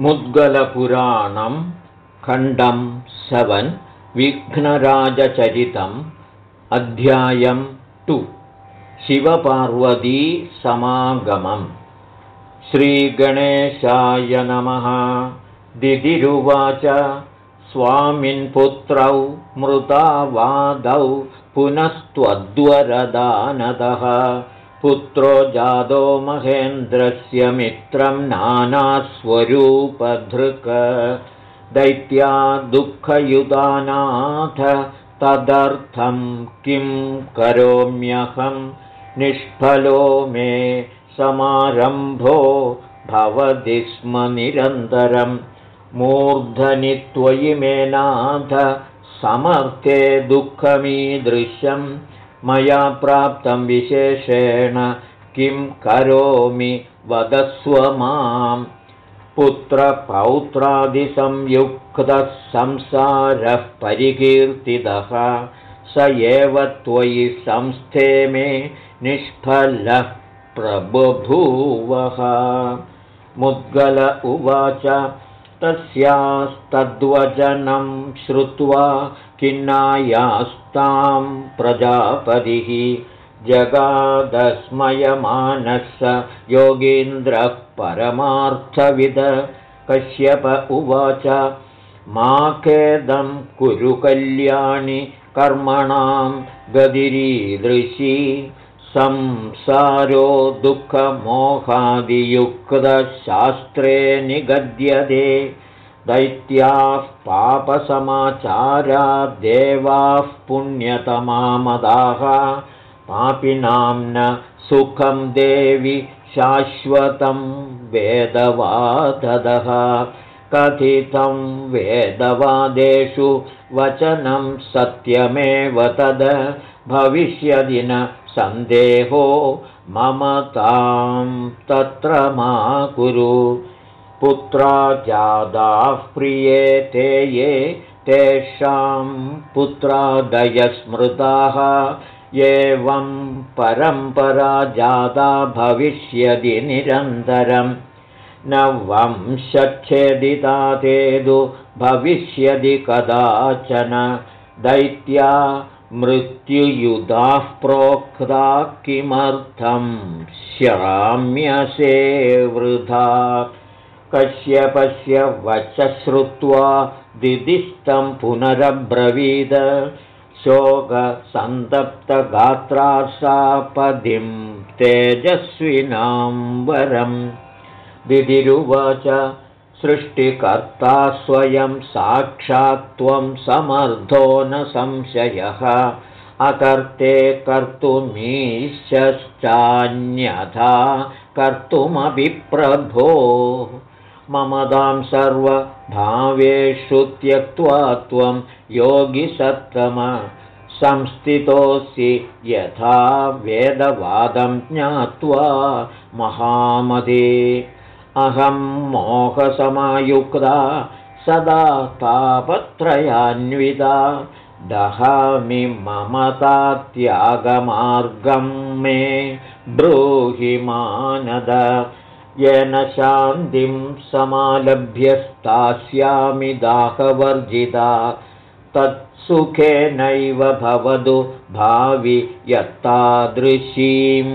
मुद्गलपुराणं खण्डं सवन् विघ्नराजचरितम् अध्यायं टु शिवपार्वतीसमागमम्. श्रीगणेशाय नमः। दिदिरुवाच स्वामिन्पुत्रौ मृतावादौ पुनस्त्वद्वरदानदः पुत्रो जादो महेन्द्रस्य मित्रं नानास्वरूपधृक। दैत्या दुःखयुतानाथ तदर्थं किं करोम्यहं? निष्फलो मे समारम्भो भवति स्म निरन्तरं। मूर्धनि त्वयि मे नाथ समर्थे दुःखमीदृशम् मया प्राप्तं विशेषेण किं करोमि वदस्व मां पुत्रपौत्रादिसंयुक्तः संसारः परिकीर्तितः स एव त्वयि संस्थे मे निष्फलः प्रबभूवः। मुद्गल उवाच तस्यास्तद्वचनं श्रुत्वा किन्नायास्तां प्रजापतिः जगादस्मयमानः स योगीन्द्रः परमार्थविद। कश्यप उवाच मा खेदं कुरु कल्याणि कर्मणां गदिरीदृशी संसारो दुःखमोहादियुक्तशास्त्रे निगद्यते। दैत्याः पापसमाचारा देवाः पुण्यतमामदाः। पापिनां न सुखं देवि शाश्वतं वेदवाददः। कथितं वेदवादेषु वचनं सत्यमेव तद्। भविष्यदि न सन्देहो ममतां तत्र मा कुरु। पुत्रा जादाः प्रिये ते ये तेषां पुत्रादयस्मृताः एवं परम्परा जादा भविष्यति निरन्तरं। न वंशच्छेदितातेदु भविष्यति कदाचन। दैत्या मृत्युयुधाः प्रोक्ता किमर्थं? श्राम्यसे वृथा। कश्यपस्य वच श्रुत्वा दिदिष्टं पुनरब्रवीद। शोकसन्तप्तगात्राशापदिं तेजस्विनां वरं दिदिरुवाच सृष्टिकर्ता स्वयं साक्षात्त्वं समर्थो न संशयः। अकर्ते कर्तुमीश्चान्यथा कर्तुमपि प्रभो ममदां सर्वभावेषु त्यक्त्वा त्वं योगिसत्तम। संस्थितोऽसि यथा वेदवादं ज्ञात्वा महामदे अहं मोहसमायुक्ता सदा तापत्रयान्विता दहामि ममतात्यागमार्गं मे ब्रूहि मानद। येन शान्तिं समालभ्यस्तास्यामि दाहवर्जिता तत्सुखेनैव भवतु भावि यत्तादृशीं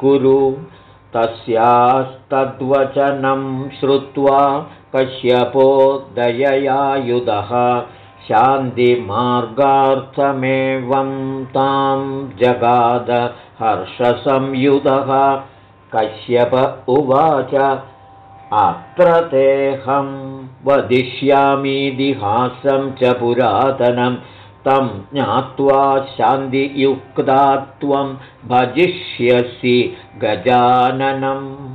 कुरु तस्यास्तद्वचनं श्रुत्वा कश्यपो दययायुधः शान्तिमार्गार्थमेवं तां जगाद हर्षसंयुधः। कश्यप उवाच अत्र तेऽहं वदिष्यामीदिहासं च पुरातनं तं ज्ञात्वा शान्तियुक्ता त्वं भजिष्यसि गजाननम्।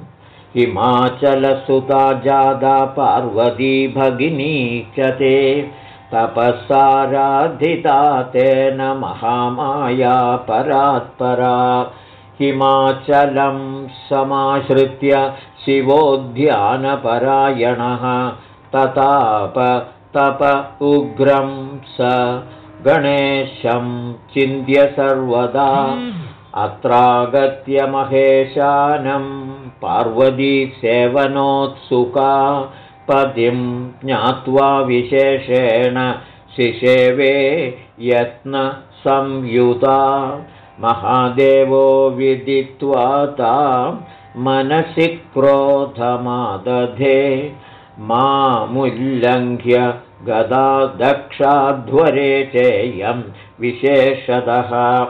हिमाचलसुता जादा पार्वती भगिनी च ते तपःसाराधिता तेन महामाया परात्परा। हिमाचलं समाश्रित्य शिवोद्यानपरायणः। तताप तप उग्रं स गणेशं चिन्त्य सर्वदा अत्रागत्य महेशानं पार्वतीसेवनोत्सुका पदिं ज्ञात्वा विशेषेण शिशेवे यत्नसंयुता महादेवो विदित्वा तां मनसि क्रोधमादधे मामुल्लङ्घ्य गदा दक्षाध्वरे चेयं विशेषतः।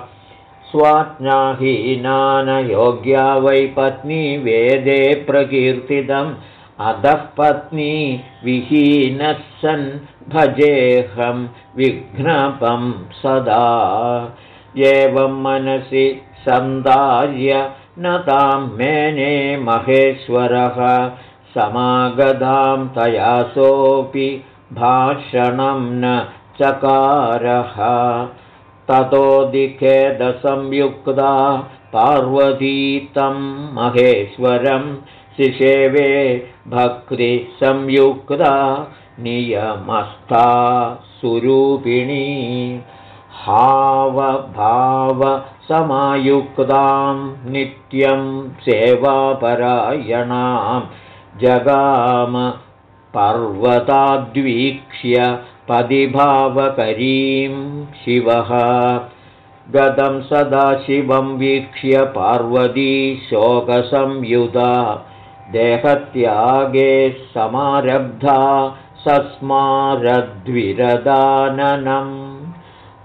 स्वाज्ञाहीनानयोग्या वै पत्नी वेदे प्रकीर्तितम्। अधः पत्नी विहीनः सन् भजेऽहं विघ्नपं सदा। एवं मनसि सन्दार्य न तां मेने महेश्वरः। समागतां तया सोऽपि भाषणं न चकारः। ततोदिखेदसंयुक्ता पार्वती तं महेश्वरं शिशेवे भक्तिसंयुक्ता नियमस्था सुरूपिणी। हावभावसमायुक्तां नित्यं सेवापरायणां जगाम पर्वताद्वीक्ष्य पदिभावकरीं शिवः। गतं सदा शिवं वीक्ष्य पार्वती शोकसंयुधा। देहत्यागे समारब्धा सस्मारद्विरदाननं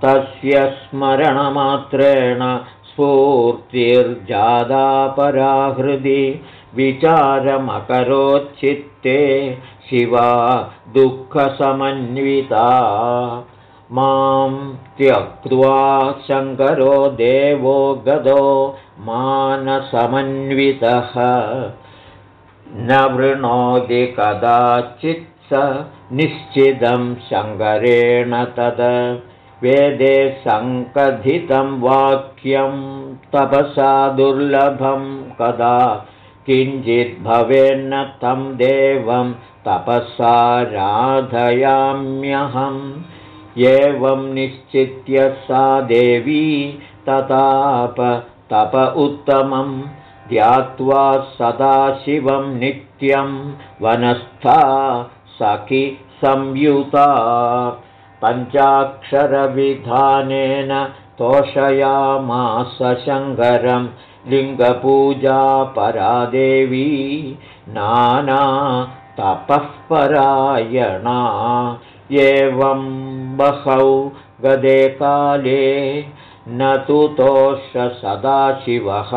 तस्य स्मरणमात्रेण स्फूर्तिर्जादा पराहृदि विचारमकरोच्चित्ते शिवा दुःखसमन्विता। मां त्यक्त्वा शङ्करो देवो गदो मानसमन्वितः। न वृणोति कदाचित् स निश्चितं शङ्करेण तद। वेदे सङ्कथितं वाक्यं तपसा दुर्लभं कदा किञ्चिद्भवेन्न तं देवं तपःसाराधयाम्यहम् एवं निश्चित्य सा देवी तताप तप उत्तमं। ध्यात्वा सदाशिवं नित्यं वनस्था सखि संयुता। पञ्चाक्षरविधानेन तोषयामास शङ्करं लिङ्गपूजा परादेवी नाना तपःपरायणा एवं बहौ गदे काले न तु तोष सदाशिवः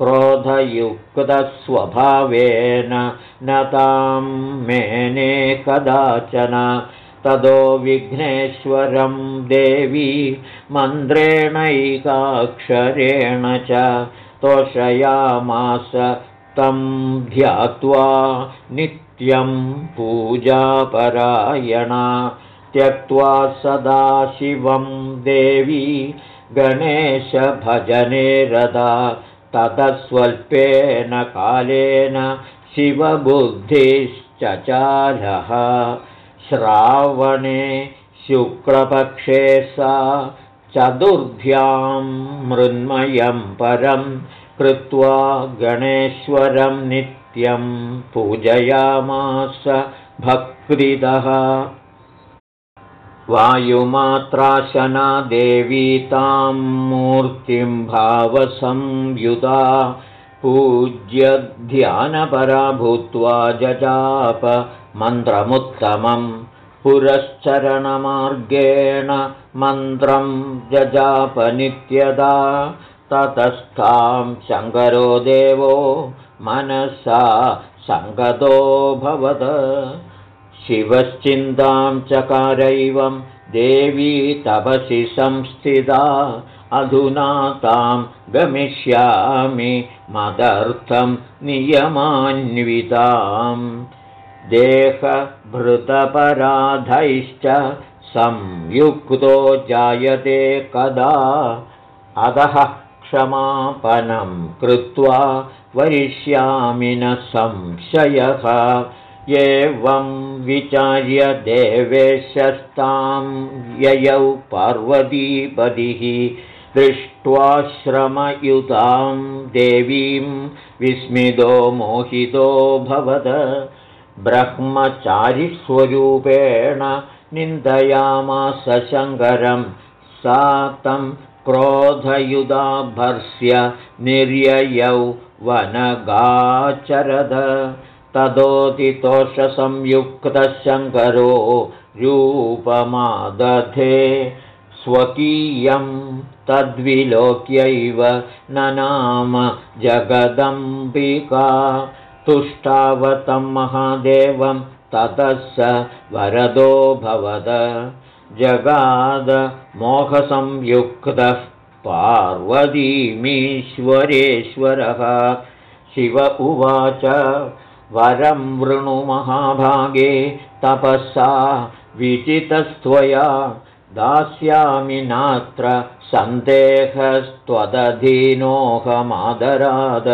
क्रोधयुक्तस्वभावेन न तां मेने कदाचन। तदो विघ्नेश्वरं देवी मन्त्रेणैकाक्षरेण च तोषयामास तं ध्यात्वा नित्यं पूजापरायणा त्यक्त्वा सदा शिवं देवी गणेशभजने रदा ततस्वल्पेन कालेन शिवबुद्धिश्चचालः श्रावणे शुक्लपक्षे सा चतुर्भ्यां मृन्मयं परं कृत्वा गणेश्वरं नित्यं पूजयामास भक्तिदः। वायुमात्राशना देवी तां मूर्तिं भावसंयुधा पूज्यध्यानपरा भूत्वा जजाप मन्त्रमुत्तमं पुरश्चरणमार्गेण मन्त्रं जजापनित्यदा ततस्थां शङ्करो देवो मनसा सङ्गतोऽभवत् शिवश्चिन्तां चकारैवं देवी तपसि संस्थिता। अधुना तां गमिष्यामि मदर्थं नियमान्विताम् देहभृतपराधैश्च संयुक्तो जायते कदा? अधः क्षमापनं कृत्वा वरिष्यामि न संशयः। एवं विचार्य देवेशस्तां ययौ पार्वतीपदिः दृष्ट्वाश्रमयुतां देवीं विस्मितो मोहितो भवद ब्रह्मचारिस्वरूपेण निन्दयामास शङ्करं सा तं क्रोधयुधाभर्स्य निर्ययौ वनगाचरद। तदोदितोषसंयुक्तशङ्करो रूपमादधे। स्वकीयं तद्विलोक्यैव न नाम जगदम्बिका तुष्टावतं महादेवं ततः स वरदो भवद। जगादमोहसंयुक्तः पार्वतीमीश्वरेश्वरः। शिव उवाच वरं वृणुमहाभागे तपःसा विचितस्त्वया। दास्यामि नात्र सन्देहस्त्वदधीनोऽहमादराद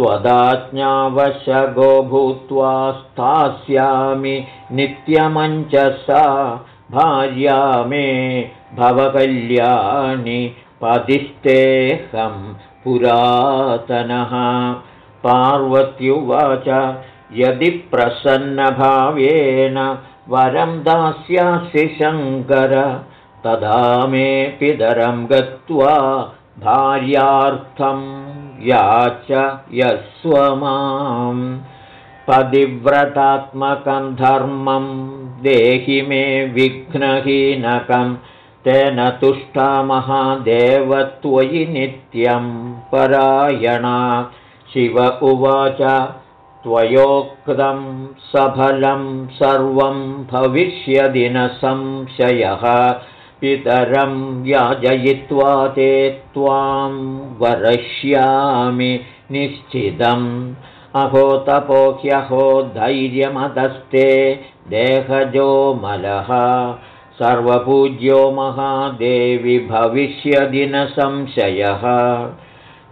त्वदाज्ञावशगो भूत्वा स्थास्यामि नित्यमञ्चसा भार्या मे भवकल्याणि पतिस्तेऽहं पुरातनः। पार्वत्युवाच यदि प्रसन्नभावेन वरं दास्यासि शङ्कर तदा मे पितरं गत्वा भार्यार्थं याच यस्व माम् पदिव्रतात्मकं धर्मं देहि मे विघ्नहीनकं। तेन तुष्टा महादेवत्वयि नित्यं परायणा। शिव उवाच त्वयोक्तं सफलं सर्वं भविष्यदिनसंशयः पितरं याजयित्वा ते त्वां वरष्यामि निश्चितम्। अहो तपोह्यहो धैर्यमतस्ते देहजो मलः। सर्वपूज्यो महादेवि भविष्यदिनसंशयः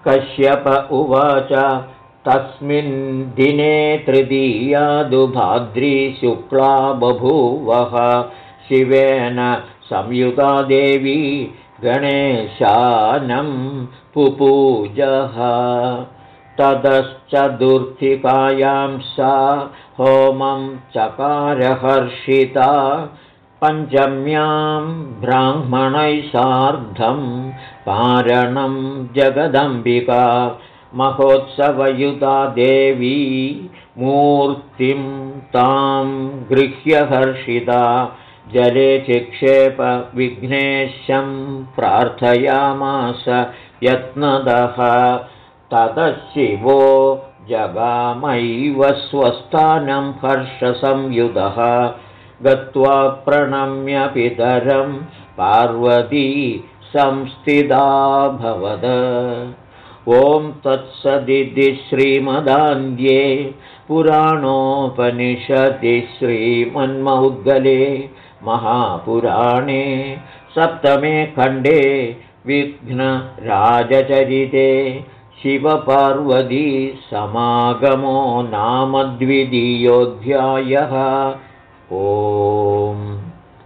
कश्यप उवाच तस्मिन् दिने तृतीयादुभाद्री शुक्ला बभूवः। शिवेन संयुता देवी गणेशानं पुपूजः। ततश्चतुर्थिकायां सा होमं चकारहर्षिता। पञ्चम्यां ब्राह्मणैः सार्धं पारणं जगदम्बिका। महोत्सवयुता देवी मूर्तिं तां गृह्यहर्षिता जले चिक्षेपविघ्नेशं प्रार्थयामास यत्नदः। ततः शिवो जगामैव स्वस्थानं हर्षसंयुधः। गत्वा प्रणम्य पितरं पार्वती संस्थिताभवद ॐ तत्सदिति श्रीमदान्ध्ये पुराणोपनिषदि श्रीमन्मौद्गले महापुराणे सप्तमे खण्डे विघ्नराजचरिते शिवपार्वती समागमो नाम द्वितीयोऽध्यायः ओम्